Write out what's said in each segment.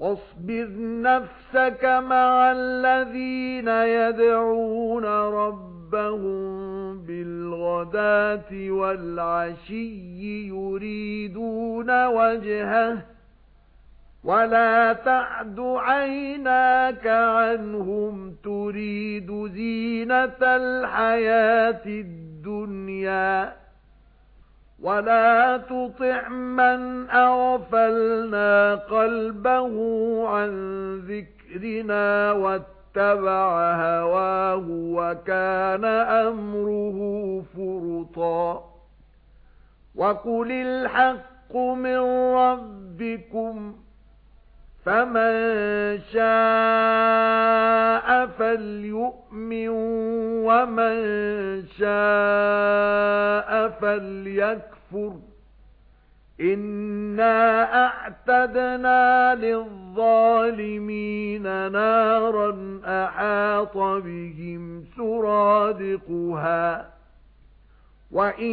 وَاصْبِرْ نَفْسَكَ مَعَ الَّذِينَ يَدْعُونَ رَبَّهُم بِالْغَدَاةِ وَالْعَشِيِّ يُرِيدُونَ وَجْهَهُ وَلَا تَعْدُ عَيْنَاكَ عَنْهُمْ تُرِيدُ زِينَةَ الْحَيَاةِ الدُّنْيَا وَلَا تُطِعْ مَنْ أَغْفَلْنَا قَلْبَهُ عَنْ ذِكْرِنَا وَاتَّبَعَ هَوَاهُ وَكَانَ أَمْرُهُ فُرُطًا وَقُلِ الْحَقُّ مِنْ رَبِّكُمْ فَمَن شَاءَ فَلْيُؤْمِن وَمَن شَاءَ فَلْيَكْفُرْ. إِنَّا أَعْتَدْنَا لِلظَّالِمِينَ نَارًا أَحَاطَ بِهِمْ سُرَادِقُهَا. وَإِن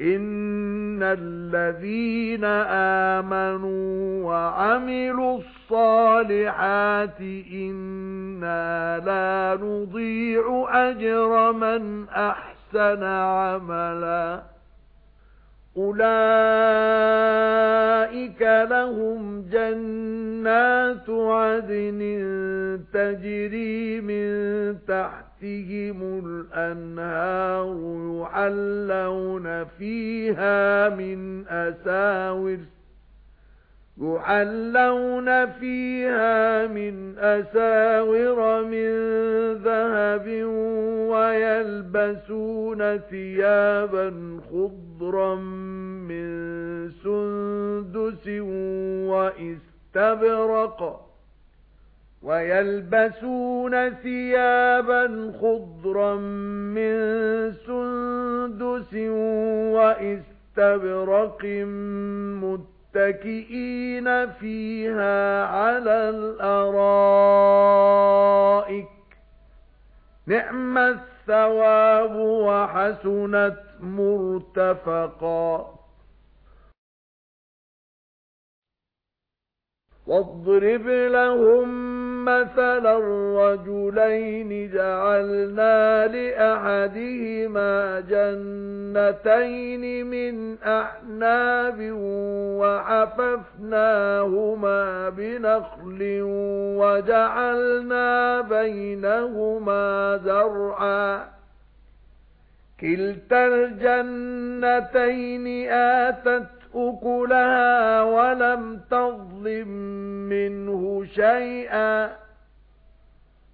إِنَّ الَّذِينَ آمَنُوا وَعَمِلُوا الصَّالِحَاتِ إِنَّا لَا نُضِيعُ أَجْرَ مَنْ أَحْسَنَ عَمَلًا أُولَئِكَ لَهُمْ جَنَّاتُ عَدْنٍ تَجْرِي مِن تَحْتِهِمُ الْأَنْهَارُ يُحَلَّوْنَ فِيهَا مِنْ أَسَاوِرَ يُحَلَّوْنَ فِيهَا مِنْ أَسَاوِرَ مِنْ ذَهَبٍ وَيَلْبَسُونَ ثِيَابًا خُضْرًا مِنْ سُنْدُسٍ وَإِسْتَبْرَقٍ. وَيَلْبَسُونَ ثِيَابًا خُضْرًا مِنْ سُنْدُسٍ وَإِسْتَبْرَقٍ مُتَّكِئِينَ فِيهَا عَلَى الْأَرَائِكِ. نِعْمَ الثَّوَابُ وَحَسُنَتْ مُرْتَفَقًا. وَاضْرِبْ لَهُم مَثَلًا رَجُلَيْنِ جَعَلْنَا لِأَحَدِهِمَا جَنَّتَيْنِ مِنْ أَعْنَابٍ وَحَفَفْنَاهُمَا بِنَخْلٍ وَجَعَلْنَا بَيْنَهُمَا زَرْعًا. كِلْتَا الْجَنَّتَيْنِ آتَتْ أُكُلَهَا وَلَمْ تَظْلِم مِّنْهُ شَيْئًا.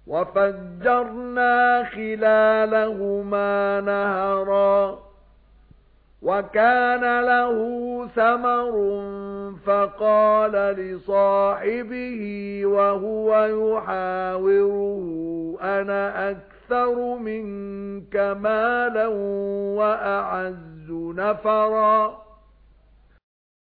وَفَجَّرْنَا خِلَالَهُمَا نَهَرًا. وَكَانَ لَهُ ثَمَرٌ فَقَالَ لِصَاحِبِهِ وَهُوَ يُحَاوِرُهُ أَنَا أَكْثَرُ مِنكَ مَالًا وَأَعَزُّ نَفَرًا.